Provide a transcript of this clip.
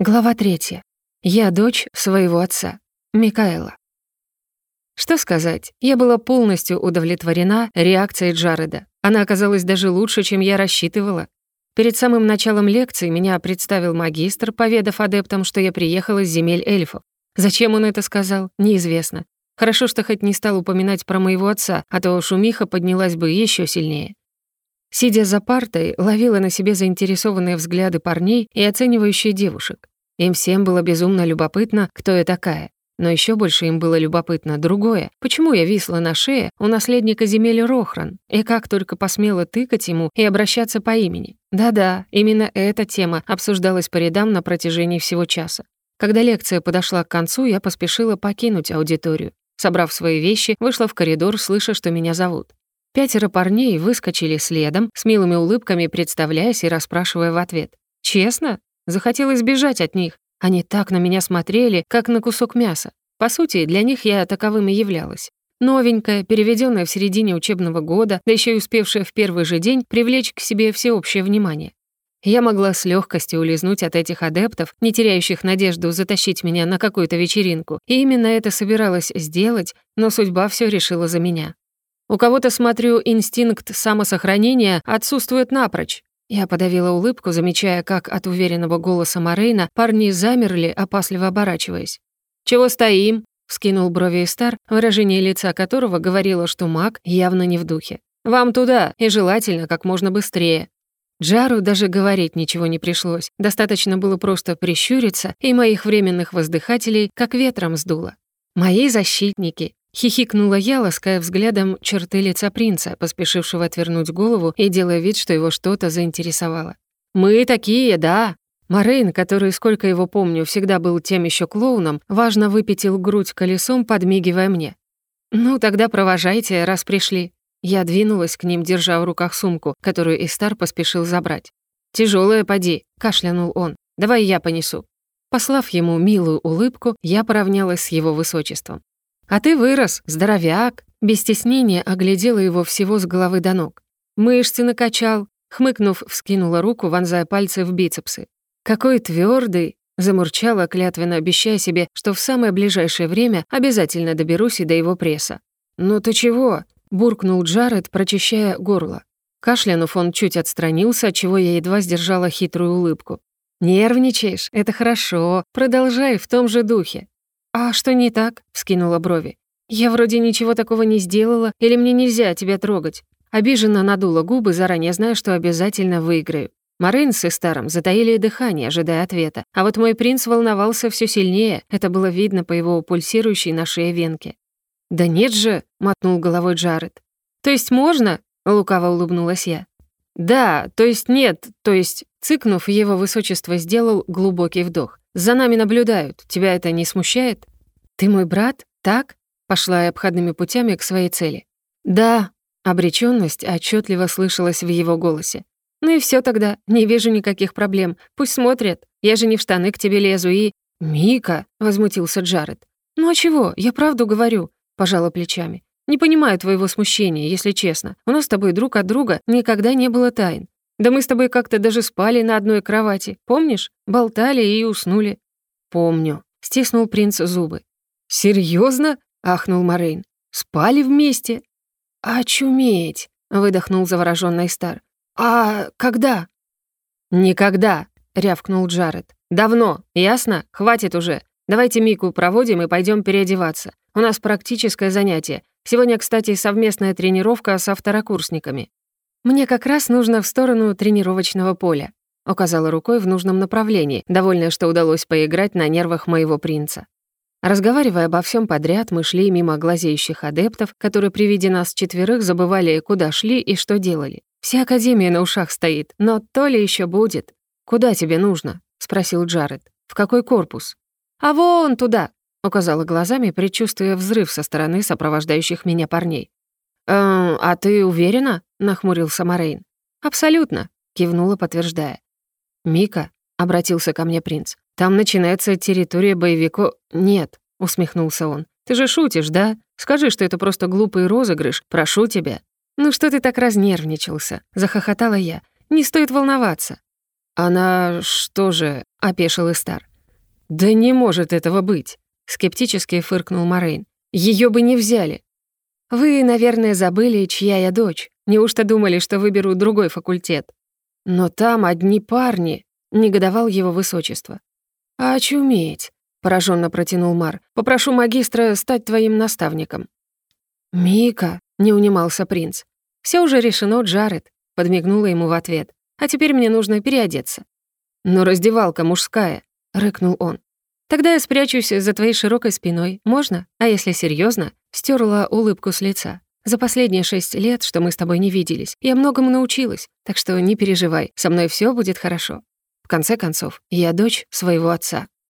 Глава третья. Я дочь своего отца. Микаэла. Что сказать, я была полностью удовлетворена реакцией Джареда. Она оказалась даже лучше, чем я рассчитывала. Перед самым началом лекции меня представил магистр, поведав адептам, что я приехала с земель эльфов. Зачем он это сказал, неизвестно. Хорошо, что хоть не стал упоминать про моего отца, а то шумиха поднялась бы еще сильнее. Сидя за партой, ловила на себе заинтересованные взгляды парней и оценивающие девушек. Им всем было безумно любопытно, кто я такая. Но еще больше им было любопытно другое. Почему я висла на шее у наследника земель Рохран? И как только посмела тыкать ему и обращаться по имени? Да-да, именно эта тема обсуждалась по рядам на протяжении всего часа. Когда лекция подошла к концу, я поспешила покинуть аудиторию. Собрав свои вещи, вышла в коридор, слыша, что меня зовут. Пятеро парней выскочили следом, с милыми улыбками представляясь и расспрашивая в ответ. «Честно? Захотелось бежать от них. Они так на меня смотрели, как на кусок мяса. По сути, для них я таковым и являлась. Новенькая, переведенная в середине учебного года, да еще и успевшая в первый же день привлечь к себе всеобщее внимание. Я могла с легкостью улизнуть от этих адептов, не теряющих надежду затащить меня на какую-то вечеринку, и именно это собиралась сделать, но судьба все решила за меня. У кого-то, смотрю, инстинкт самосохранения отсутствует напрочь. Я подавила улыбку, замечая, как от уверенного голоса Морейна парни замерли, опасливо оборачиваясь. «Чего стоим?» — вскинул брови Стар, выражение лица которого говорило, что маг явно не в духе. «Вам туда, и желательно как можно быстрее». Джару даже говорить ничего не пришлось. Достаточно было просто прищуриться, и моих временных воздыхателей как ветром сдуло. Мои защитники, Хихикнула я, лаская взглядом черты лица принца, поспешившего отвернуть голову и делая вид, что его что-то заинтересовало. «Мы такие, да!» Морейн, который, сколько его помню, всегда был тем еще клоуном, важно выпятил грудь колесом, подмигивая мне. «Ну, тогда провожайте, раз пришли». Я двинулась к ним, держа в руках сумку, которую Истар поспешил забрать. «Тяжёлая, поди», — кашлянул он. «Давай я понесу». Послав ему милую улыбку, я поравнялась с его высочеством. «А ты вырос, здоровяк!» Без стеснения оглядела его всего с головы до ног. «Мышцы накачал!» Хмыкнув, вскинула руку, вонзая пальцы в бицепсы. «Какой твердый! Замурчала, клятвенно обещая себе, что в самое ближайшее время обязательно доберусь и до его пресса. «Ну ты чего?» — буркнул Джаред, прочищая горло. Кашлянув, он чуть отстранился, отчего я едва сдержала хитрую улыбку. «Нервничаешь? Это хорошо. Продолжай в том же духе. «А что не так?» — вскинула брови. «Я вроде ничего такого не сделала, или мне нельзя тебя трогать?» Обиженно надула губы, заранее зная, что обязательно выиграю. Марин с Истаром затаили дыхание, ожидая ответа, а вот мой принц волновался все сильнее, это было видно по его пульсирующей на шее венке. «Да нет же!» — мотнул головой Джаред. «То есть можно?» — лукаво улыбнулась я. «Да, то есть нет, то есть...» Цыкнув, его высочество сделал глубокий вдох. За нами наблюдают. Тебя это не смущает? Ты мой брат? Так? Пошла я обходными путями к своей цели. Да. Обречённость отчётливо слышалась в его голосе. Ну и всё тогда. Не вижу никаких проблем. Пусть смотрят. Я же не в штаны к тебе лезу и... «Мика!» — возмутился Джаред. «Ну а чего? Я правду говорю», — пожала плечами. «Не понимаю твоего смущения, если честно. У нас с тобой друг от друга никогда не было тайн. Да мы с тобой как-то даже спали на одной кровати, помнишь? Болтали и уснули». «Помню», — стиснул принц зубы. «Серьёзно?» — ахнул Морейн. «Спали вместе?» «Очуметь!» — выдохнул заворожённый Стар. «А когда?» «Никогда!» — рявкнул Джаред. «Давно, ясно? Хватит уже. Давайте Мику проводим и пойдём переодеваться. У нас практическое занятие. Сегодня, кстати, совместная тренировка со второкурсниками. «Мне как раз нужно в сторону тренировочного поля», указала рукой в нужном направлении, довольная, что удалось поиграть на нервах моего принца. Разговаривая обо всем подряд, мы шли мимо глазеющих адептов, которые при виде нас четверых забывали, куда шли и что делали. Вся Академия на ушах стоит, но то ли еще будет. «Куда тебе нужно?» — спросил Джаред. «В какой корпус?» «А вон туда!» — указала глазами, предчувствуя взрыв со стороны сопровождающих меня парней. «Эм, а ты уверена?» — нахмурился Морейн. «Абсолютно», — кивнула, подтверждая. «Мика», — обратился ко мне принц, — «там начинается территория боевиков...» «Нет», — усмехнулся он. «Ты же шутишь, да? Скажи, что это просто глупый розыгрыш, прошу тебя». «Ну что ты так разнервничался?» — захохотала я. «Не стоит волноваться». «Она что же?» — опешил Истар. «Да не может этого быть!» — скептически фыркнул Морейн. Ее бы не взяли!» «Вы, наверное, забыли, чья я дочь. Неужто думали, что выберу другой факультет?» «Но там одни парни», — негодовал его высочество. «А очуметь!» — пораженно протянул Мар. «Попрошу магистра стать твоим наставником». «Мика!» — не унимался принц. Все уже решено, Джаред», — подмигнула ему в ответ. «А теперь мне нужно переодеться». «Но раздевалка мужская», — рыкнул он. «Тогда я спрячусь за твоей широкой спиной. Можно? А если серьезно? Стерла улыбку с лица. «За последние шесть лет, что мы с тобой не виделись, я многому научилась, так что не переживай, со мной все будет хорошо. В конце концов, я дочь своего отца».